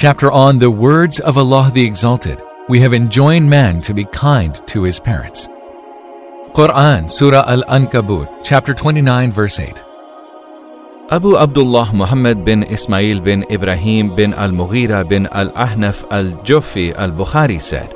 Chapter on the words of Allah the Exalted. We have enjoined man to be kind to his parents. Quran, Surah Al Ankabut, chapter 29, verse 8. Abu Abdullah Muhammad bin Ismail bin Ibrahim bin al Mughira bin al Ahnaf al Jufi al Bukhari said,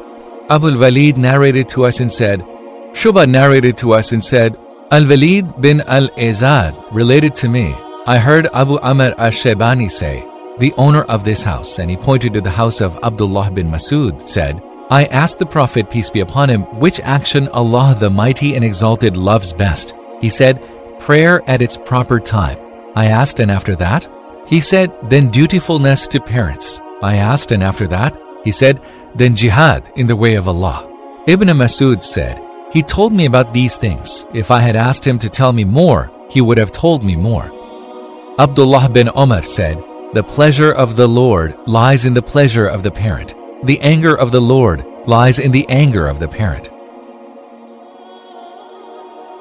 Abu al Walid narrated to us and said, Shuba narrated to us and said, Al Walid bin al Azad related to me, I heard Abu Amr al Shaybani say, the owner of this house, and he pointed to the house of Abdullah bin Masud, said, I asked the Prophet, peace be upon him, which action Allah the Mighty and Exalted loves best. He said, Prayer at its proper time. I asked, and after that? He said, Then dutifulness to parents. I asked, and after that? He said, Then jihad in the way of Allah. Ibn Masud said, He told me about these things. If I had asked him to tell me more, he would have told me more. Abdullah bin Omar said, The pleasure of the Lord lies in the pleasure of the parent. The anger of the Lord lies in the anger of the parent.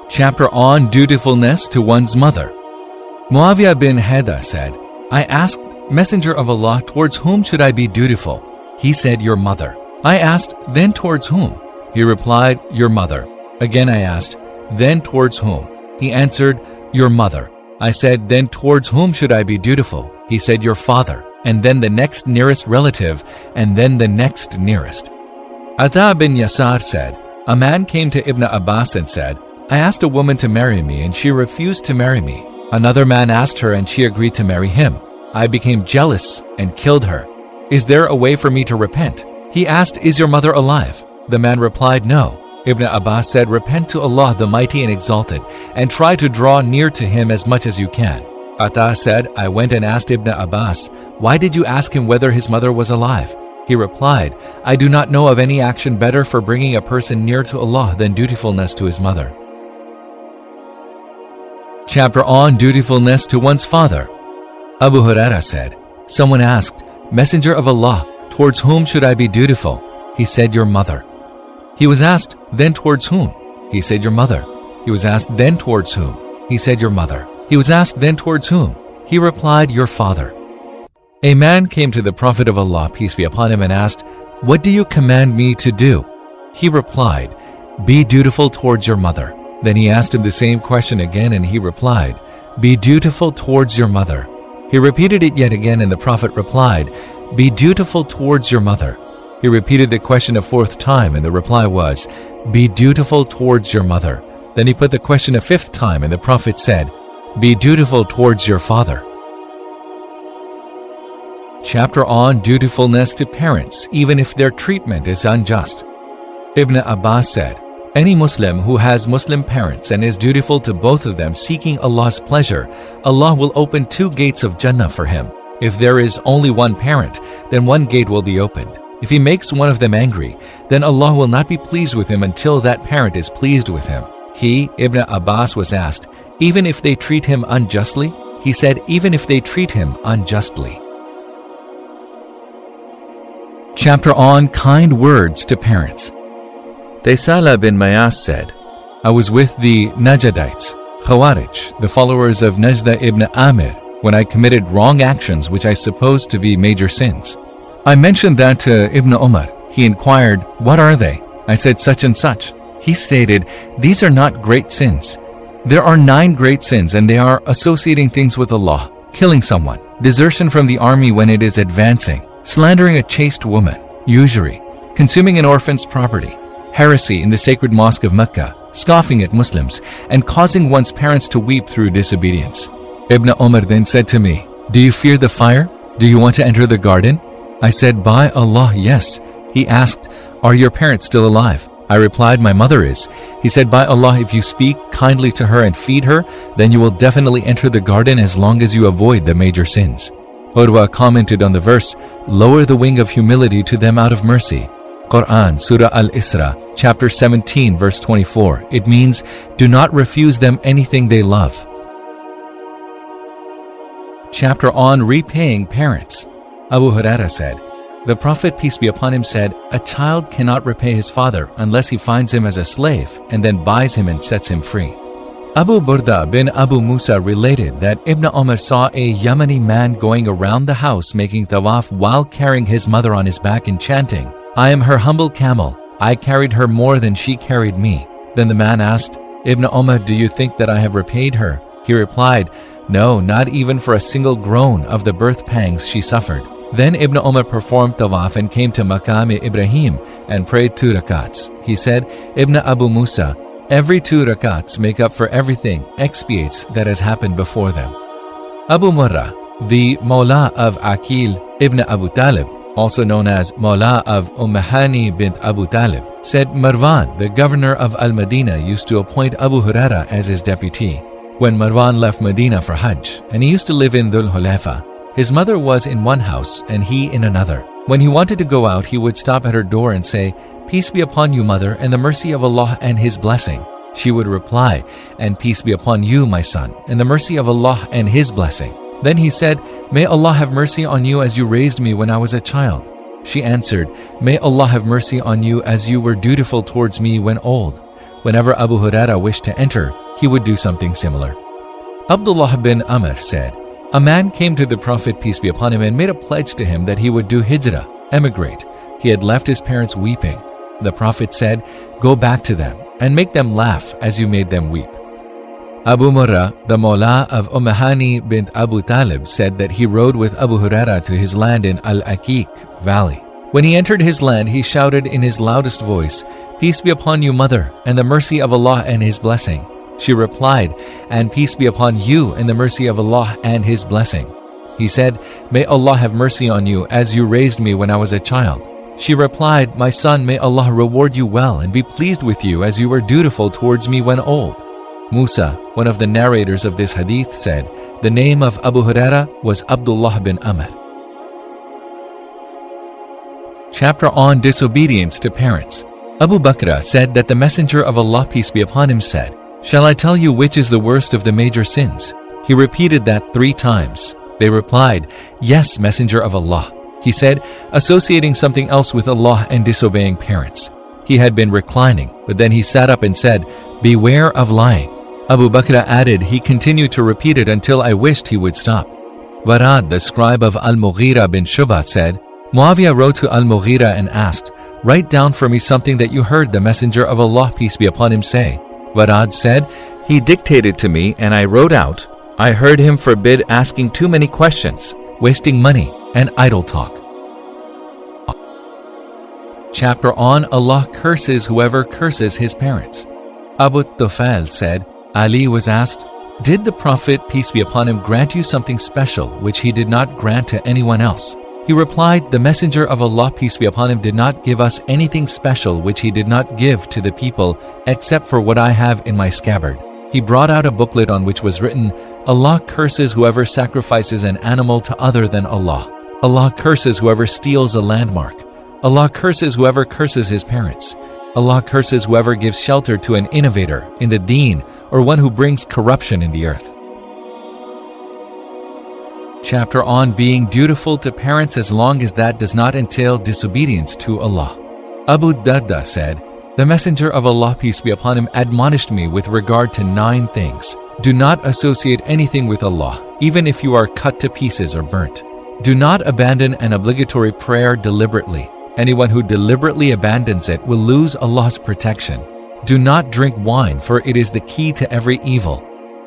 Chapter on dutifulness to one's mother. Muawiyah bin Heda said, I asked, Messenger of Allah, towards whom should I be dutiful? He said, Your mother. I asked, Then towards whom? He replied, Your mother. Again I asked, Then towards whom? He answered, Your mother. I said, Then towards whom should I be dutiful? He said, Your father, and then the next nearest relative, and then the next nearest. Ata bin Yasar said, A man came to Ibn Abbas and said, I asked a woman to marry me, and she refused to marry me. Another man asked her, and she agreed to marry him. I became jealous and killed her. Is there a way for me to repent? He asked, Is your mother alive? The man replied, No. Ibn Abbas said, Repent to Allah the Mighty and Exalted, and try to draw near to Him as much as you can. Ata said, I went and asked Ibn Abbas, Why did you ask him whether his mother was alive? He replied, I do not know of any action better for bringing a person near to Allah than dutifulness to his mother. Chapter on dutifulness to one's father. Abu Huraira said, Someone asked, Messenger of Allah, towards whom should I be dutiful? He said, Your mother. He was asked, Then towards whom? He said, Your mother. He was asked, Then towards whom? He said, Your mother. He was asked, Then towards whom? He replied, Your father. A man came to the Prophet of Allah, peace be upon him, and asked, What do you command me to do? He replied, Be dutiful towards your mother. Then he asked him the same question again, and he replied, Be dutiful towards your mother. He repeated it yet again, and the Prophet replied, Be dutiful towards your mother. He repeated the question a fourth time, and the reply was, Be dutiful towards your mother. Then he put the question a fifth time, and the Prophet said, Be dutiful towards your father. Chapter on dutifulness to parents, even if their treatment is unjust. Ibn Abbas said, any Muslim who has Muslim parents and is dutiful to both of them seeking Allah's pleasure, Allah will open two gates of Jannah for him. If there is only one parent, then one gate will be opened. If he makes one of them angry, then Allah will not be pleased with him until that parent is pleased with him. He, Ibn Abbas, was asked, even if they treat him unjustly? He said, even if they treat him unjustly. Chapter on Kind Words to Parents. Taysala bin Mayas said, I was with the Najadites, Khawarij, the followers of Najda ibn Amir, when I committed wrong actions which I supposed to be major sins. I mentioned that to Ibn Umar. He inquired, What are they? I said, Such and such. He stated, These are not great sins. There are nine great sins, and they are associating things with Allah, killing someone, desertion from the army when it is advancing, slandering a chaste woman, usury, consuming an orphan's property, heresy in the sacred mosque of Mecca, scoffing at Muslims, and causing one's parents to weep through disobedience. Ibn Omar then said to me, Do you fear the fire? Do you want to enter the garden? I said, By Allah, yes. He asked, Are your parents still alive? I replied, My mother is. He said, By Allah, if you speak kindly to her and feed her, then you will definitely enter the garden as long as you avoid the major sins. Urwa commented on the verse, Lower the wing of humility to them out of mercy. Quran, Surah Al Isra, chapter 17, verse 24. It means, Do not refuse them anything they love. Chapter on Repaying Parents. Abu Huraira said, The Prophet, peace be upon him, said, A child cannot repay his father unless he finds him as a slave and then buys him and sets him free. Abu Burda bin Abu Musa related that Ibn Umar saw a Yemeni man going around the house making tawaf while carrying his mother on his back and chanting, I am her humble camel. I carried her more than she carried me. Then the man asked, Ibn Umar, do you think that I have repaid her? He replied, No, not even for a single groan of the birth pangs she suffered. Then Ibn Umar performed tawaf and came to Maqam Ibrahim and prayed two rakats. He said, Ibn Abu Musa, every two rakats make up for everything, expiates that has happened before them. Abu Murrah, the Mawla of Aqil ibn Abu Talib, also known as Mawla of Ummahani bint Abu Talib, said Marwan, the governor of Al Madinah, used to appoint Abu Huraira as his deputy. When Marwan left Medina for Hajj, and he used to live in Dhul Hulayfa, his mother was in one house and he in another. When he wanted to go out, he would stop at her door and say, Peace be upon you, mother, and the mercy of Allah and His blessing. She would reply, And peace be upon you, my son, and the mercy of Allah and His blessing. Then he said, May Allah have mercy on you as you raised me when I was a child. She answered, May Allah have mercy on you as you were dutiful towards me when old. Whenever Abu Huraira wished to enter, he would do something similar. Abdullah bin Amr said, A man came to the Prophet, peace be upon him, and made a pledge to him that he would do hijrah, emigrate. He had left his parents weeping. The Prophet said, Go back to them and make them laugh as you made them weep. Abu Murrah, the Mawla of Ummahani bint Abu Talib, said that he rode with Abu Huraira to his land in Al Aqiq valley. When he entered his land, he shouted in his loudest voice, Peace be upon you, mother, and the mercy of Allah and His blessing. She replied, And peace be upon you in the mercy of Allah and His blessing. He said, May Allah have mercy on you as you raised me when I was a child. She replied, My son, may Allah reward you well and be pleased with you as you were dutiful towards me when old. Musa, one of the narrators of this hadith, said, The name of Abu Huraira was Abdullah bin Amr. Chapter on Disobedience to Parents. Abu Bakr said that the Messenger of Allah, peace be upon him, said, Shall I tell you which is the worst of the major sins? He repeated that three times. They replied, Yes, Messenger of Allah. He said, Associating something else with Allah and disobeying parents. He had been reclining, but then he sat up and said, Beware of lying. Abu Bakr added, He continued to repeat it until I wished he would stop. Warad, the scribe of Al Mughira bin Shubah, said, Muawiyah wrote to Al Mughira and asked, Write down for me something that you heard the Messenger of Allah, peace be upon him, say. Warad said, He dictated to me, and I wrote out, I heard him forbid asking too many questions, wasting money, and idle talk. Chapter on Allah curses whoever curses his parents. Abu Tufail said, Ali was asked, Did the Prophet, peace be upon him, grant you something special which he did not grant to anyone else? He replied, The Messenger of Allah, peace be upon him, did not give us anything special which he did not give to the people except for what I have in my scabbard. He brought out a booklet on which was written, Allah curses whoever sacrifices an animal to other than Allah. Allah curses whoever steals a landmark. Allah curses whoever curses his parents. Allah curses whoever gives shelter to an innovator in the deen or one who brings corruption in the earth. Chapter on being dutiful to parents as long as that does not entail disobedience to Allah. Abu Darda said, The Messenger of Allah, peace be upon him, admonished me with regard to nine things. Do not associate anything with Allah, even if you are cut to pieces or burnt. Do not abandon an obligatory prayer deliberately. Anyone who deliberately abandons it will lose Allah's protection. Do not drink wine, for it is the key to every evil.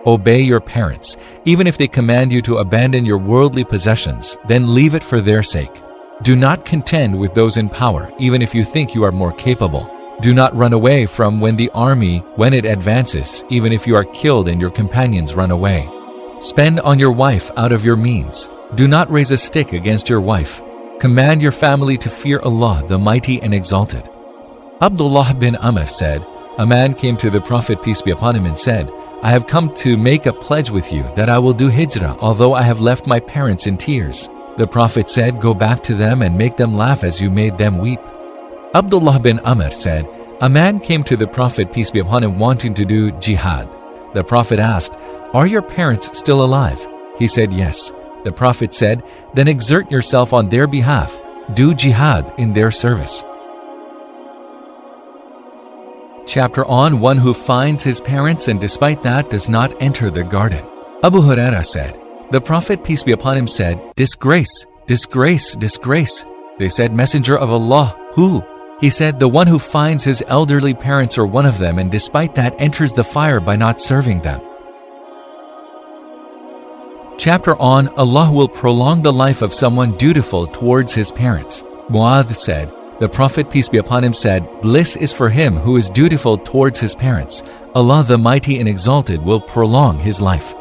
Obey your parents, even if they command you to abandon your worldly possessions, then leave it for their sake. Do not contend with those in power, even if you think you are more capable. Do not run away from when the army, when it advances, even if you are killed and your companions run away. Spend on your wife out of your means. Do not raise a stick against your wife. Command your family to fear Allah, the Mighty and Exalted. Abdullah bin Amr said, A man came to the Prophet, peace be upon him, and said, I have come to make a pledge with you that I will do hijrah, although I have left my parents in tears. The Prophet said, Go back to them and make them laugh as you made them weep. Abdullah bin Amr said, A man came to the Prophet, peace be upon him, wanting to do jihad. The Prophet asked, Are your parents still alive? He said, Yes. The Prophet said, Then exert yourself on their behalf, do jihad in their service. Chapter on one who finds his parents and despite that does not enter the garden. Abu Huraira said, The Prophet, peace be upon him, said, Disgrace, disgrace, disgrace. They said, Messenger of Allah, who? He said, The one who finds his elderly parents or one of them and despite that enters the fire by not serving them. Chapter on Allah will prolong the life of someone dutiful towards his parents. Mu'adh said, the Prophet, peace be upon him, said, Bliss is for him who is dutiful towards his parents. Allah the Mighty and Exalted will prolong his life.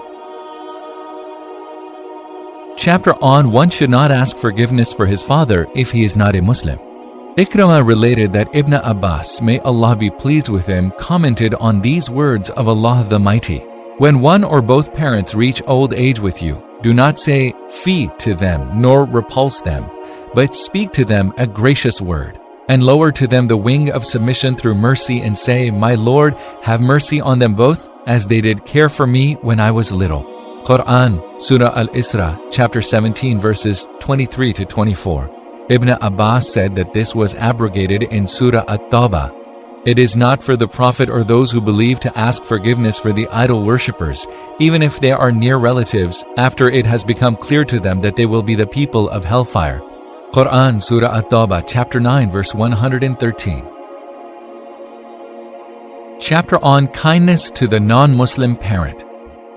Chapter on One should not ask forgiveness for his father if he is not a Muslim. Ikramah related that Ibn Abbas, may Allah be pleased with him, commented on these words of Allah the Mighty. When one or both parents reach old age with you, do not say fie to them nor repulse them but speak to them a gracious word, and lower to them the wing of submission through mercy, and say, My Lord, have mercy on them both, as they did care for me when I was little. Quran, Surah Al Isra, chapter 17, verses 23 to 24. Ibn Abbas said that this was abrogated in Surah At Tawbah. It is not for the Prophet or those who believe to ask forgiveness for the idol worshippers, even if they are near relatives, after it has become clear to them that they will be the people of hellfire. Quran Surah At-Tawbah chapter 9 verse 113 Chapter on kindness to the non-Muslim parent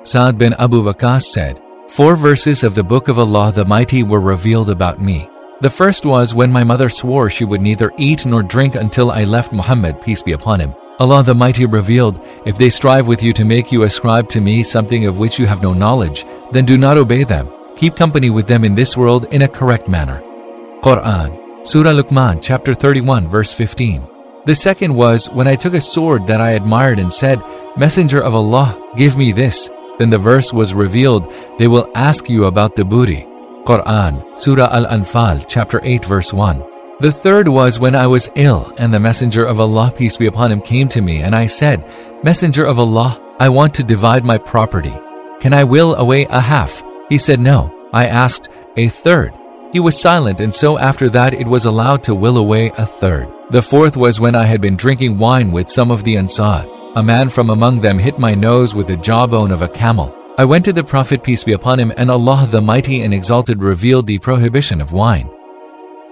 Sa'd bin Abu Waqqas said, Four verses of the Book of Allah the Mighty were revealed about me. The first was when my mother swore she would neither eat nor drink until I left Muhammad, peace be upon him. Allah the Mighty revealed, If they strive with you to make you ascribe to me something of which you have no knowledge, then do not obey them. Keep company with them in this world in a correct manner. Quran, Surah Luqman, chapter 31, verse 15. The second was when I took a sword that I admired and said, Messenger of Allah, give me this. Then the verse was revealed, they will ask you about the booty. Quran, Surah Al Anfal, chapter 8, verse 1. The third was when I was ill, and the Messenger of Allah, peace be upon him, came to me, and I said, Messenger of Allah, I want to divide my property. Can I will away a half? He said, No. I asked, A third. He was silent, and so after that it was allowed to will away a third. The fourth was when I had been drinking wine with some of the Ansar. A man from among them hit my nose with the jawbone of a camel. I went to the Prophet, peace be upon him, and Allah the Mighty and Exalted revealed the prohibition of wine.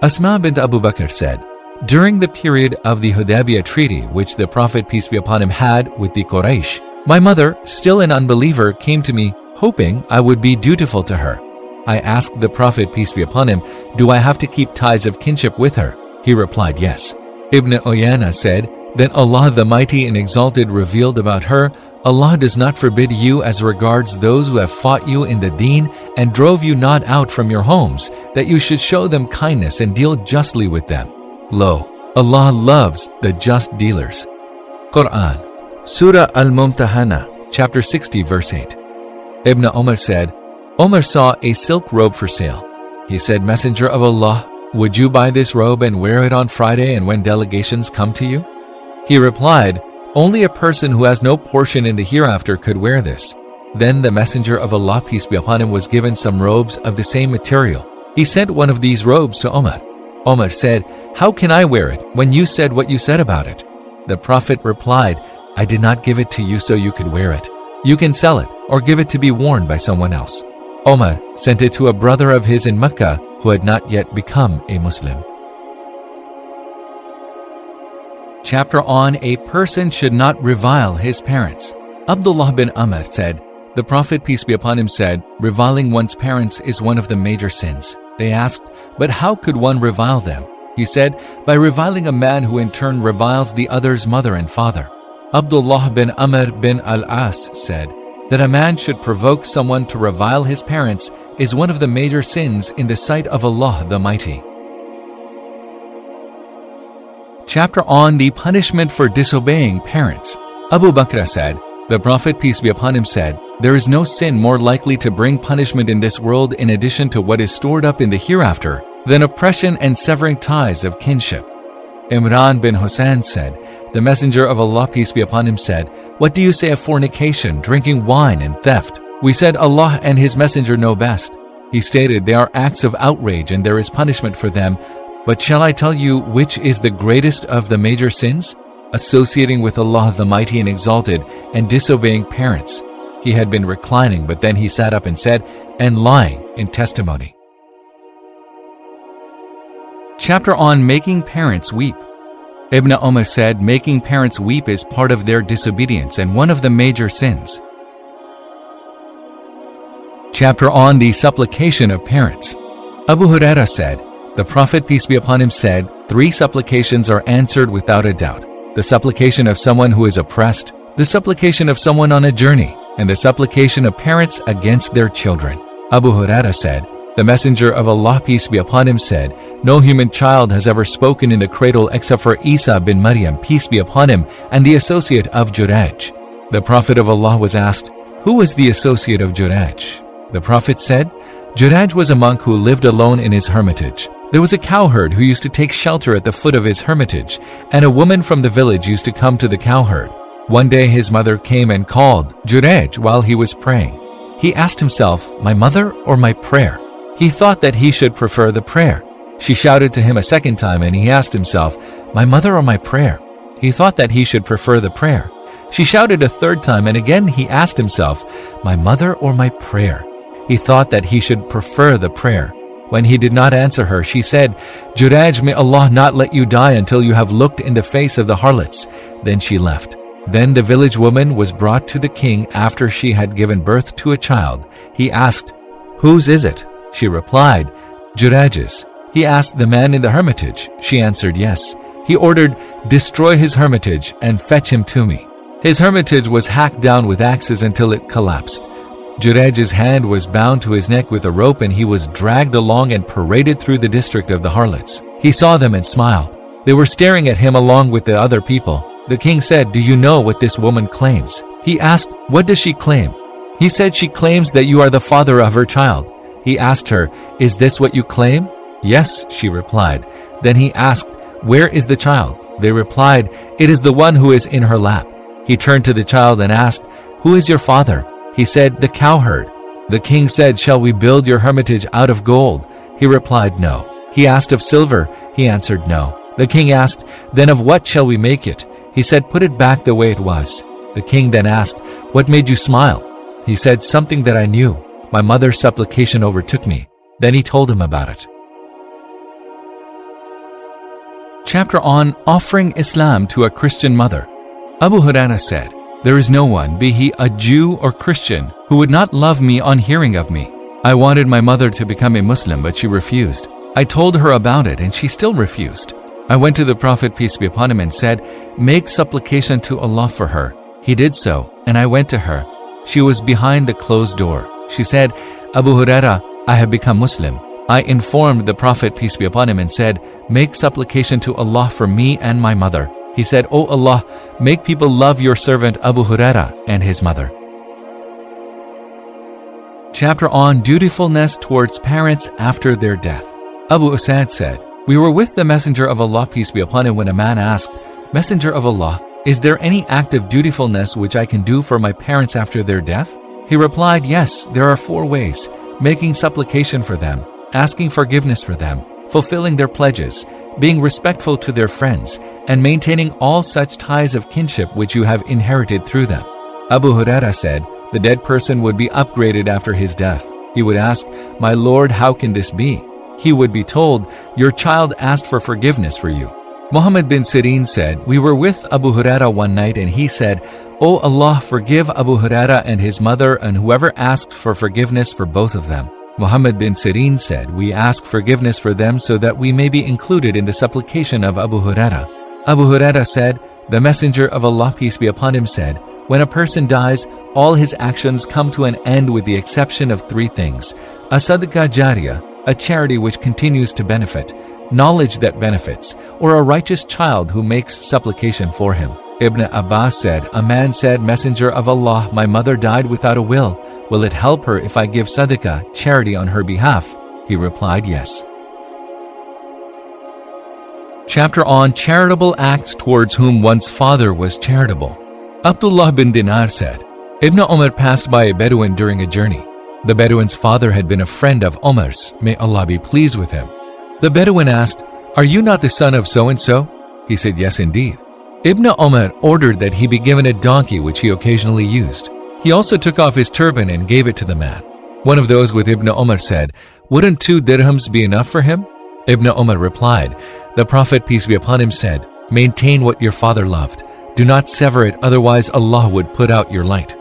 Asma bint Abu Bakr said, During the period of the Hudaybiyah treaty, which the Prophet, peace be upon him, had with the Quraysh, my mother, still an unbeliever, came to me, hoping I would be dutiful to her. I asked the Prophet, peace be upon him, Do I have to keep ties of kinship with her? He replied, Yes. Ibn Uyayna said, Then Allah the Mighty and Exalted revealed about her, Allah does not forbid you as regards those who have fought you in the deen and drove you not out from your homes, that you should show them kindness and deal justly with them. Lo, Allah loves the just dealers. Quran, Surah Al Mumtahana, chapter 60, verse 8. Ibn Umar said, Omar saw a silk robe for sale. He said, Messenger of Allah, would you buy this robe and wear it on Friday and when delegations come to you? He replied, Only a person who has no portion in the hereafter could wear this. Then the Messenger of Allah, peace be upon him, was given some robes of the same material. He sent one of these robes to Omar. Omar said, How can I wear it when you said what you said about it? The Prophet replied, I did not give it to you so you could wear it. You can sell it or give it to be worn by someone else. Omar sent it to a brother of his in Mecca who had not yet become a Muslim. Chapter on A person should not revile his parents. Abdullah bin Amr said, The Prophet, peace be upon him, said, Reviling one's parents is one of the major sins. They asked, But how could one revile them? He said, By reviling a man who in turn reviles the other's mother and father. Abdullah bin Amr bin al As said, that a man should provoke someone to revile his parents is one of the major sins in the sight of Allah the Mighty. Chapter on the punishment for disobeying parents. Abu Bakr said, The Prophet, peace be upon him, said, There is no sin more likely to bring punishment in this world in addition to what is stored up in the hereafter than oppression and severing ties of kinship. Imran bin Hussein said, The Messenger of Allah, peace be upon him, said, What do you say of fornication, drinking wine, and theft? We said, Allah and His Messenger know best. He stated, They are acts of outrage and there is punishment for them. But shall I tell you which is the greatest of the major sins? associating with Allah the Mighty and Exalted, and disobeying parents. He had been reclining, but then he sat up and said, and lying in testimony. Chapter on Making Parents Weep. Ibn Umar said, Making parents weep is part of their disobedience and one of the major sins. Chapter on the Supplication of Parents. Abu Huraira said, The Prophet, peace be upon him, said, Three supplications are answered without a doubt the supplication of someone who is oppressed, the supplication of someone on a journey, and the supplication of parents against their children. Abu Huraira said, The Messenger of Allah, peace be upon him, said, No human child has ever spoken in the cradle except for Isa bin Maryam, peace be upon him, and the associate of Juraj. The Prophet of Allah was asked, Who was the associate of Juraj? The Prophet said, Juraj was a monk who lived alone in his hermitage. There was a cowherd who used to take shelter at the foot of his hermitage, and a woman from the village used to come to the cowherd. One day his mother came and called Juraj while he was praying. He asked himself, My mother or my prayer? He thought that he should prefer the prayer. She shouted to him a second time and he asked himself, My mother or my prayer? He thought that he should prefer the prayer. She shouted a third time and again he asked himself, My mother or my prayer? He thought that he should prefer the prayer. When he did not answer her, she said, Juraj, may Allah not let you die until you have looked in the face of the harlots. Then she left. Then the village woman was brought to the king after she had given birth to a child. He asked, Whose is it? She replied, Juraj's. He asked the man in the hermitage. She answered, Yes. He ordered, Destroy his hermitage and fetch him to me. His hermitage was hacked down with axes until it collapsed. Juraj's hand was bound to his neck with a rope and he was dragged along and paraded through the district of the harlots. He saw them and smiled. They were staring at him along with the other people. The king said, Do you know what this woman claims? He asked, What does she claim? He said, She claims that you are the father of her child. He asked her, Is this what you claim? Yes, she replied. Then he asked, Where is the child? They replied, It is the one who is in her lap. He turned to the child and asked, Who is your father? He said, The cowherd. The king said, Shall we build your hermitage out of gold? He replied, No. He asked of silver. He answered, No. The king asked, Then of what shall we make it? He said, Put it back the way it was. The king then asked, What made you smile? He said, Something that I knew. My mother's supplication overtook me. Then he told him about it. Chapter on Offering Islam to a Christian Mother. Abu Huraira said, there is no one, be he a Jew or Christian, who would not love me on hearing of me. I wanted my mother to become a Muslim, but she refused. I told her about it, and she still refused. I went to the Prophet, peace be upon him, and said, Make supplication to Allah for her. He did so, and I went to her. She was behind the closed door. She said, Abu Huraira, I have become Muslim. I informed the Prophet, peace be upon him, and said, Make supplication to Allah for me and my mother. He said, O Allah, make people love your servant Abu Huraira and his mother. Chapter on Dutifulness towards parents after their death. Abu Usad said, We were with the Messenger of Allah, peace be upon him, when a man asked, Messenger of Allah, is there any act of dutifulness which I can do for my parents after their death? He replied, Yes, there are four ways making supplication for them, asking forgiveness for them, fulfilling their pledges, being respectful to their friends, and maintaining all such ties of kinship which you have inherited through them. Abu Huraira said, The dead person would be upgraded after his death. He would ask, My Lord, how can this be? He would be told, Your child asked for forgiveness for you. Muhammad bin Sirin said, We were with Abu Huraira one night and he said, O Allah, forgive Abu Huraira and his mother and whoever asked for forgiveness for both of them. Muhammad bin Sirin said, We ask forgiveness for them so that we may be included in the supplication of Abu Huraira. Abu Huraira said, The Messenger of Allah, peace be upon him, said, When a person dies, all his actions come to an end with the exception of three things a sadaqah jariyah, a charity which continues to benefit, knowledge that benefits, or a righteous child who makes supplication for him. Ibn Abbas said, A man said, Messenger of Allah, my mother died without a will. Will it help her if I give sadaqah, charity on her behalf? He replied, Yes. Chapter on Charitable Acts Towards Whom One's Father Was Charitable. Abdullah bin Dinar said, Ibn Umar passed by a Bedouin during a journey. The Bedouin's father had been a friend of Umar's, may Allah be pleased with him. The Bedouin asked, Are you not the son of so and so? He said, Yes, indeed. Ibn Omar ordered that he be given a donkey which he occasionally used. He also took off his turban and gave it to the man. One of those with Ibn Omar said, Wouldn't two dirhams be enough for him? Ibn Omar replied, The Prophet, peace be upon him, said, Maintain what your father loved. Do not sever it, otherwise Allah would put out your light.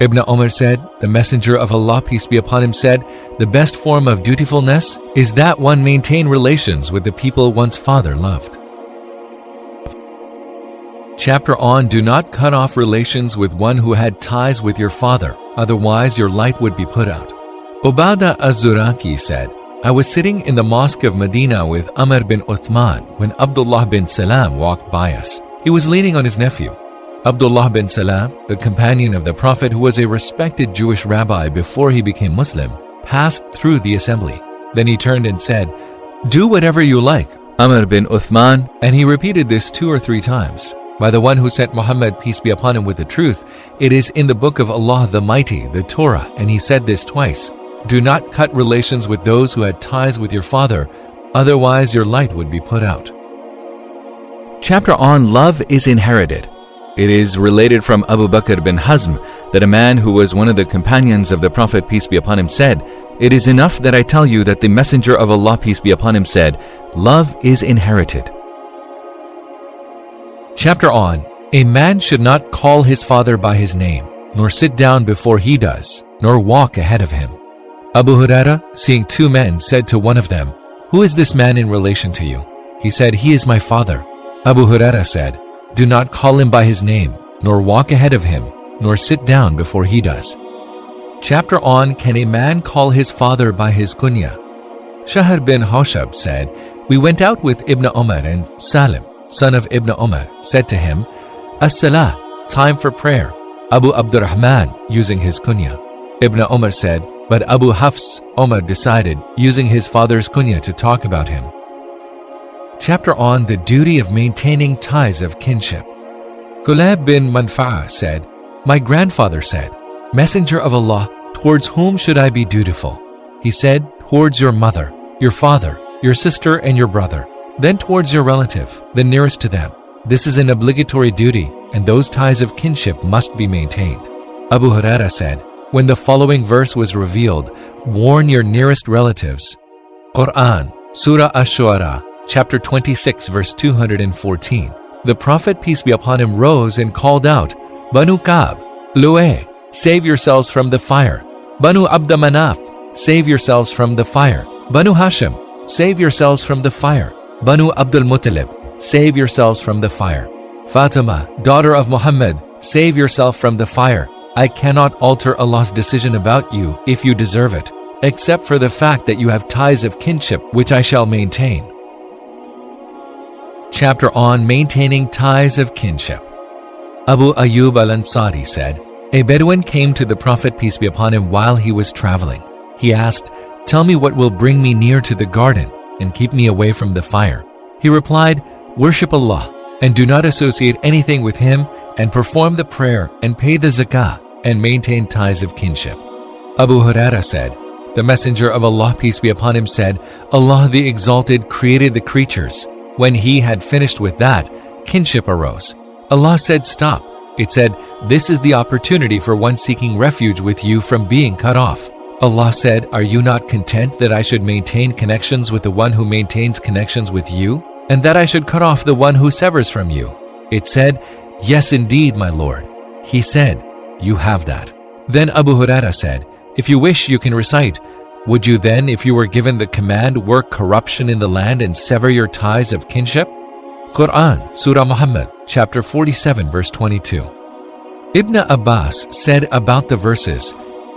Ibn Omar said, The Messenger of Allah, peace be upon him, said, The best form of dutifulness is that one maintain relations with the people one's father loved. Chapter on Do not cut off relations with one who had ties with your father, otherwise your light would be put out. Ubada az-Zuraki said, I was sitting in the mosque of Medina with Amr bin Uthman when Abdullah bin Salam walked by us. He was leaning on his nephew. Abdullah bin Salam, the companion of the Prophet who was a respected Jewish rabbi before he became Muslim, passed through the assembly. Then he turned and said, Do whatever you like, Amr bin Uthman, and he repeated this two or three times. By the one who sent Muhammad, peace be upon him, with the truth, it is in the book of Allah the Mighty, the Torah, and he said this twice Do not cut relations with those who had ties with your father, otherwise your light would be put out. Chapter on Love is Inherited. It is related from Abu Bakr bin Hazm that a man who was one of the companions of the Prophet, peace be upon him, said, It is enough that I tell you that the Messenger of Allah, peace be upon him, said, Love is inherited. Chapter on A man should not call his father by his name, nor sit down before he does, nor walk ahead of him. Abu Huraira, seeing two men, said to one of them, Who is this man in relation to you? He said, He is my father. Abu Huraira said, Do not call him by his name, nor walk ahead of him, nor sit down before he does. Chapter on Can a man call his father by his kunya? Shahr bin Hawshab said, We went out with Ibn Umar and Salim son of Ibn Umar, said to him, As-salah, time for prayer. Abu Abdurrahman, using his kunya. Ibn Umar said, but Abu Hafs, Umar decided, using his father's kunya to talk about him. Chapter on the duty of maintaining ties of kinship. Kulab bin Manfa'a said, My grandfather said, Messenger of Allah, towards whom should I be dutiful? He said, Towards your mother, your father, your sister, and your brother then towards your relative, the nearest to them. This is an obligatory duty, and those ties of kinship must be maintained. Abu Huraira said, When the following verse was revealed, warn your nearest relatives. Quran, Surah Ash-Shu'ara, chapter 26, verse 214. The Prophet, peace be upon him, rose and called out, Banu Kab, Lu'ay, save yourselves from the fire. Banu Abda Manaf, save yourselves from the fire. Banu Hashim, save yourselves from the fire. Banu Abdul Muttalib, save yourselves from the fire. Fatima, daughter of Muhammad, save yourself from the fire. I cannot alter Allah's decision about you if you deserve it, except for the fact that you have ties of kinship which I shall maintain. Chapter on Maintaining Ties of Kinship. Abu Ayyub al Ansari said, A Bedouin came to the Prophet, peace be upon him, while he was traveling. He asked, Tell me what will bring me near to the garden and keep me away from the fire. He replied, Worship Allah and do not associate anything with Him and perform the prayer and pay the zakah and maintain ties of kinship. Abu Huraira said, The Messenger of Allah, peace be upon him, said, Allah the Exalted created the creatures. When He had finished with that, kinship arose. Allah said, Stop. It said, This is the opportunity for one seeking refuge with you from being cut off. Allah said, Are you not content that I should maintain connections with the one who maintains connections with you, and that I should cut off the one who severs from you? It said, Yes, indeed, my Lord. He said, You have that. Then Abu Huraira said, If you wish, you can recite, Would you then, if you were given the command, work corruption in the land and sever your ties of kinship? Quran, Surah Muhammad, chapter 47, verse 22. Ibn Abbas said about the verses,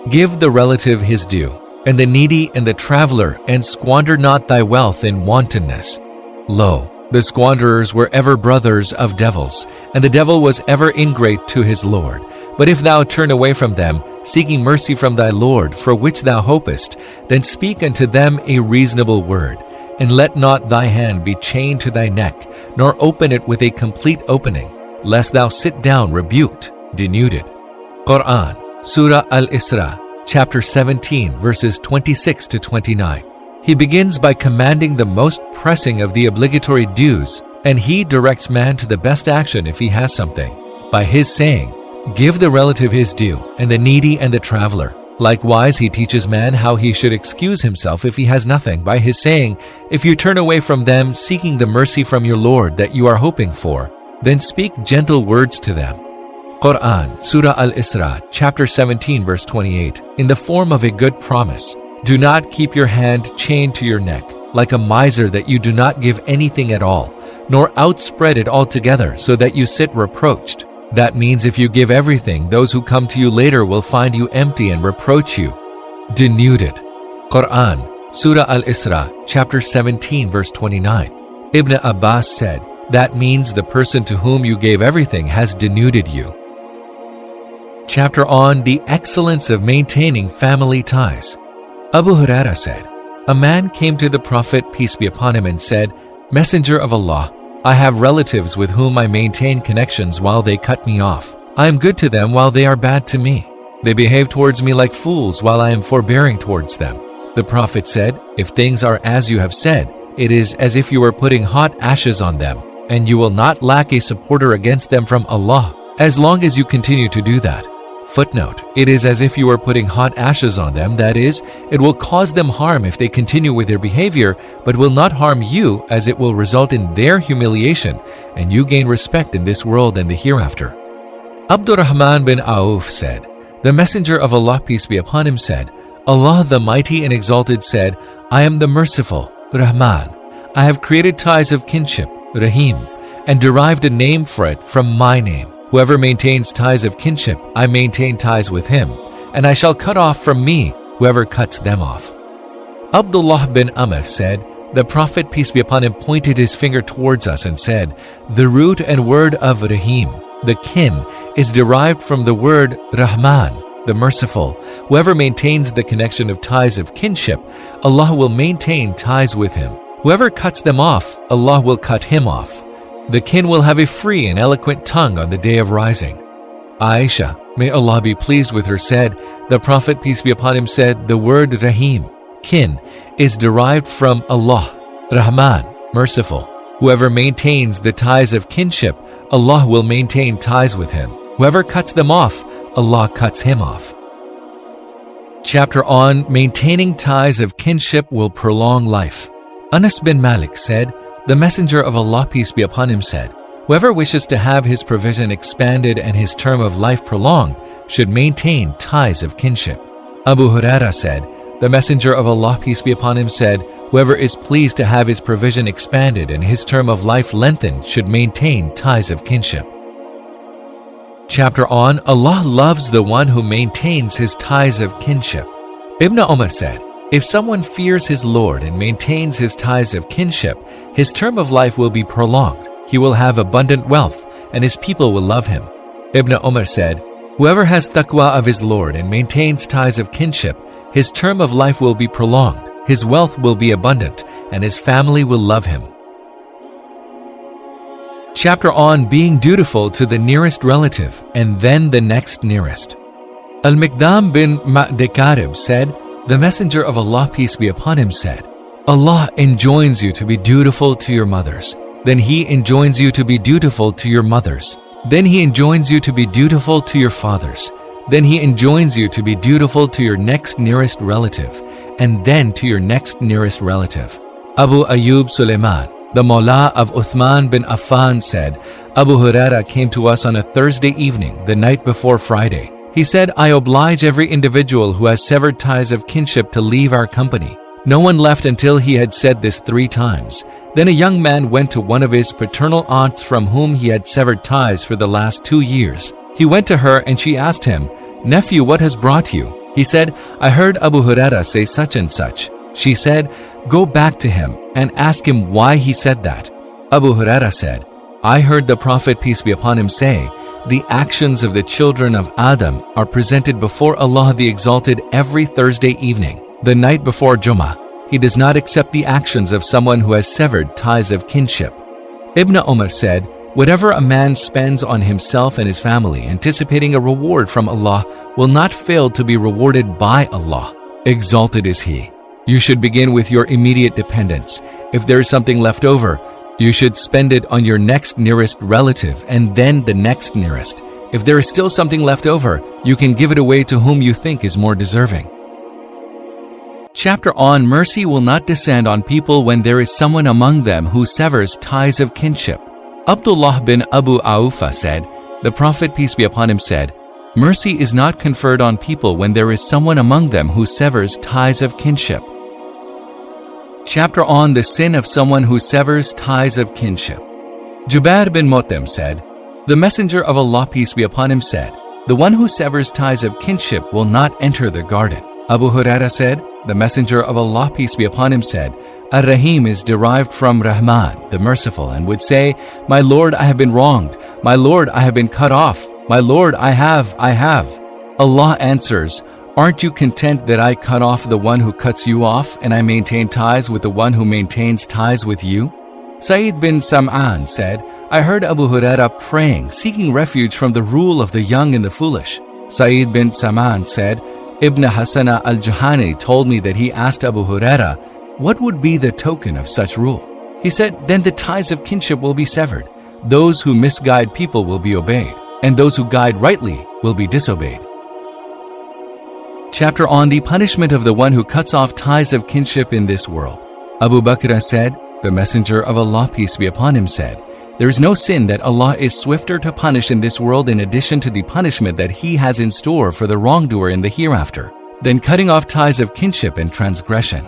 Give the relative his due, and the needy and the traveler, and squander not thy wealth in wantonness. Lo, the squanderers were ever brothers of devils, and the devil was ever ingrate to his Lord. But if thou turn away from them, seeking mercy from thy Lord, for which thou hopest, then speak unto them a reasonable word, and let not thy hand be chained to thy neck, nor open it with a complete opening, lest thou sit down rebuked, denuded. Quran Surah Al Isra, chapter 17, verses 26 to 29. He begins by commanding the most pressing of the obligatory dues And he directs man to the best action if he has something, by his saying, Give the relative his due, and the needy and the traveler. Likewise, he teaches man how he should excuse himself if he has nothing, by his saying, If you turn away from them, seeking the mercy from your Lord that you are hoping for, then speak gentle words to them. Quran, Surah Al Isra, chapter 17, verse 28, in the form of a good promise. Do not keep your hand chained to your neck, like a miser that you do not give anything at all, nor outspread it altogether so that you sit reproached. That means if you give everything, those who come to you later will find you empty and reproach you. Denuded. Quran, Surah Al Isra, chapter 17, verse 29. Ibn Abbas said, That means the person to whom you gave everything has denuded you. Chapter on the excellence of maintaining family ties. Abu Huraira said, A man came to the Prophet, peace be upon him, and said, Messenger of Allah, I have relatives with whom I maintain connections while they cut me off. I am good to them while they are bad to me. They behave towards me like fools while I am forbearing towards them. The Prophet said, If things are as you have said, it is as if you were putting hot ashes on them, and you will not lack a supporter against them from Allah, as long as you continue to do that. Footnote It is as if you were putting hot ashes on them, that is, it will cause them harm if they continue with their behavior, but will not harm you as it will result in their humiliation, and you gain respect in this world and the hereafter. Abdurrahman bin Auf said, The Messenger of Allah, peace be upon him, said, Allah the Mighty and Exalted said, I am the Merciful, Rahman. I have created ties of kinship, Rahim, and derived a name for it from my name. Whoever maintains ties of kinship, I maintain ties with him, and I shall cut off from me whoever cuts them off. Abdullah bin Amr said, The Prophet, peace be upon him, pointed his finger towards us and said, The root and word of Rahim, the kin, is derived from the word Rahman, the merciful. Whoever maintains the connection of ties of kinship, Allah will maintain ties with him. Whoever cuts them off, Allah will cut him off. The kin will have a free and eloquent tongue on the day of rising. Aisha, may Allah be pleased with her, said, The Prophet, peace be upon him, said, The word Rahim, kin, is derived from Allah, Rahman, merciful. Whoever maintains the ties of kinship, Allah will maintain ties with him. Whoever cuts them off, Allah cuts him off. Chapter on Maintaining Ties of Kinship Will Prolong Life. Anas bin Malik said, the Messenger of Allah, peace be upon him, said, Whoever wishes to have his provision expanded and his term of life prolonged should maintain ties of kinship. Abu Huraira said, The Messenger of Allah, peace be upon him, said, Whoever is pleased to have his provision expanded and his term of life lengthened should maintain ties of kinship. Chapter on Allah loves the one who maintains his ties of kinship. Ibn Umar said, if someone fears his Lord and maintains his ties of kinship, his term of life will be prolonged. He will have abundant wealth, and his people will love him. Ibn Umar said, Whoever has taqwa of his Lord and maintains ties of kinship, his term of life will be prolonged, his wealth will be abundant, and his family will love him. Chapter on being dutiful to the nearest relative and then the next nearest. Al Mikdam bin Ma'dekarib said, the Messenger of Allah, peace be upon him, said, Allah enjoins you to be dutiful to your mothers. Then He enjoins you to be dutiful to your mothers. Then He enjoins you to be dutiful to your fathers. Then He enjoins you to be dutiful to your next nearest relative, and then to your next nearest relative. Abu Ayyub Suleiman, the Mawla of Uthman bin Affan, said, Abu Huraira came to us on a Thursday evening, the night before Friday. He said, I oblige every individual who has severed ties of kinship to leave our company. No one left until he had said this three times. Then a young man went to one of his paternal aunts from whom he had severed ties for the last two years. He went to her and she asked him, Nephew, what has brought you? He said, I heard Abu Huraira say such and such. She said, Go back to him and ask him why he said that. Abu Huraira said, I heard the Prophet, peace be upon him, say, the actions of the children of Adam are presented before Allah the Exalted every Thursday evening, the night before Jummah. He does not accept the actions of someone who has severed ties of kinship. Ibn Umar said, Whatever a man spends on himself and his family, anticipating a reward from Allah, will not fail to be rewarded by Allah. Exalted is He. You should begin with your immediate dependents. If there is something left over, You should spend it on your next nearest relative and then the next nearest. If there is still something left over, you can give it away to whom you think is more deserving. Chapter on Mercy will not descend on people when there is someone among them who severs ties of kinship. Abdullah bin Abu Aufa said, The Prophet, peace be upon him, said, Mercy is not conferred on people when there is someone among them who severs ties of kinship. Chapter on the sin of someone who severs ties of kinship. Jubair bin Mut'im said, The Messenger of Allah, peace be upon him, said, The one who severs ties of kinship will not enter the garden. Abu Huraira said, The Messenger of Allah, peace be upon him, said, Ar Rahim is derived from Rahman, the merciful, and would say, My Lord, I have been wronged. My Lord, I have been cut off. My Lord, I have, I have. Allah answers, Aren't you content that I cut off the one who cuts you off, and I maintain ties with the one who maintains ties with you? Sa'id bin Sam'an said, I heard Abu Huraira praying, seeking refuge from the rule of the young and the foolish. Sa'id bin Sam'an said, Ibn Hasana al Juhani told me that he asked Abu Huraira, What would be the token of such rule? He said, Then the ties of kinship will be severed. Those who misguide people will be obeyed, and those who guide rightly will be disobeyed. Chapter on the punishment of the one who cuts off ties of kinship in this world. Abu Bakr said, The Messenger of Allah, peace be upon him, said, there is no sin that Allah is swifter to punish in this world in addition to the punishment that He has in store for the wrongdoer in the hereafter, than cutting off ties of kinship and transgression.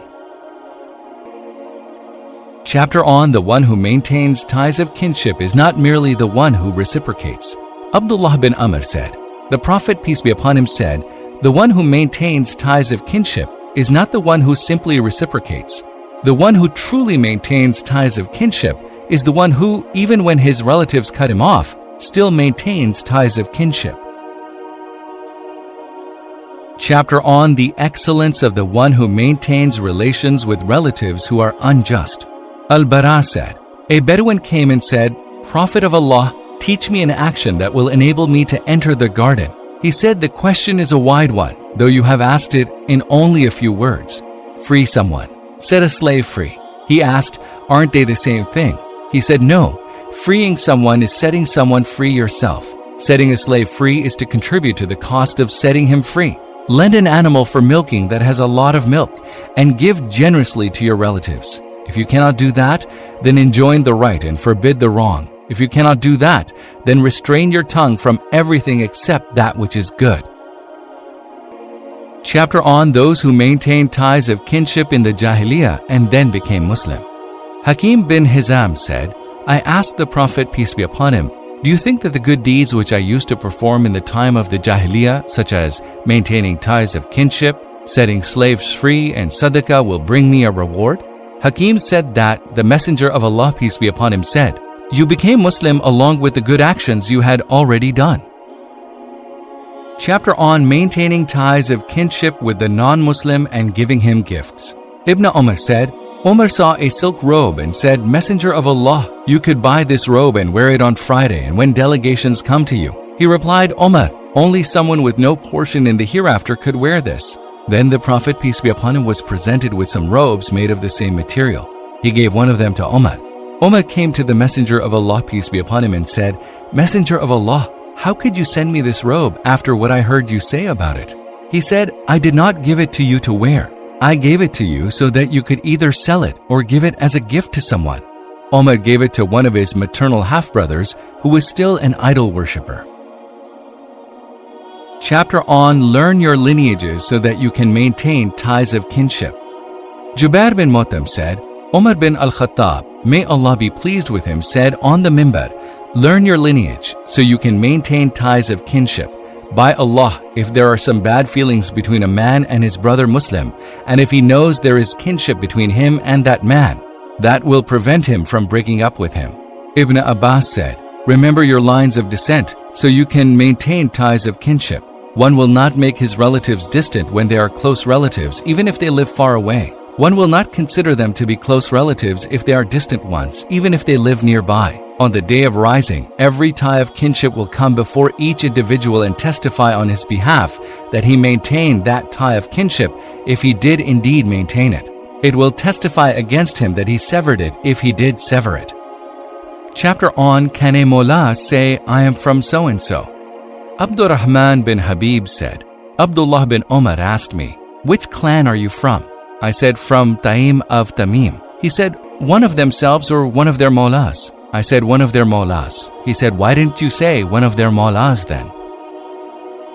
Chapter on the one who maintains ties of kinship is not merely the one who reciprocates. Abdullah bin Amr said, The Prophet, peace be upon him, said, The one who maintains ties of kinship is not the one who simply reciprocates. The one who truly maintains ties of kinship is the one who, even when his relatives cut him off, still maintains ties of kinship. Chapter on the excellence of the one who maintains relations with relatives who are unjust. Al Bara said, A Bedouin came and said, Prophet of Allah, teach me an action that will enable me to enter the garden. He said, The question is a wide one, though you have asked it in only a few words. Free someone, set a slave free. He asked, Aren't they the same thing? He said, No. Freeing someone is setting someone free yourself. Setting a slave free is to contribute to the cost of setting him free. Lend an animal for milking that has a lot of milk, and give generously to your relatives. If you cannot do that, then enjoin the right and forbid the wrong. If you cannot do that, then restrain your tongue from everything except that which is good. Chapter on those who maintain ties of kinship in the Jahiliyyah and then became Muslim. Hakim bin Hizam said, I asked the Prophet, peace be upon him, Do you think that the good deeds which I used to perform in the time of the Jahiliyyah, such as maintaining ties of kinship, setting slaves free, and sadaqah, will bring me a reward? Hakim said that the Messenger of Allah, peace be upon him, said, You became Muslim along with the good actions you had already done. Chapter on maintaining ties of kinship with the non Muslim and giving him gifts. Ibn Umar said, Omar saw a silk robe and said, Messenger of Allah, you could buy this robe and wear it on Friday and when delegations come to you. He replied, Omar, only someone with no portion in the hereafter could wear this. Then the Prophet, peace be upon him, was presented with some robes made of the same material. He gave one of them to Omar. Omar came to the Messenger of Allah, peace be upon him, and said, Messenger of Allah, how could you send me this robe after what I heard you say about it? He said, I did not give it to you to wear. I gave it to you so that you could either sell it or give it as a gift to someone. Omar gave it to one of his maternal half brothers who was still an idol worshipper. Chapter on Learn your lineages so that you can maintain ties of kinship. Jubair bin Mut'im said, Omar bin al Khattab, may Allah be pleased with him, said on the mimbar, Learn your lineage so you can maintain ties of kinship. By Allah, if there are some bad feelings between a man and his brother Muslim, and if he knows there is kinship between him and that man, that will prevent him from breaking up with him. Ibn Abbas said, Remember your lines of descent so you can maintain ties of kinship. One will not make his relatives distant when they are close relatives, even if they live far away. One will not consider them to be close relatives if they are distant ones, even if they live nearby. On the day of rising, every tie of kinship will come before each individual and testify on his behalf that he maintained that tie of kinship if he did indeed maintain it. It will testify against him that he severed it if he did sever it. Chapter on Can a Mawla say, I am from so and so? Abdurrahman bin Habib said, Abdullah bin Omar asked me, Which clan are you from? I said, From Taim of Tamim. He said, One of themselves or one of their mawlas? I said, One of their mawlas. He said, Why didn't you say one of their mawlas then?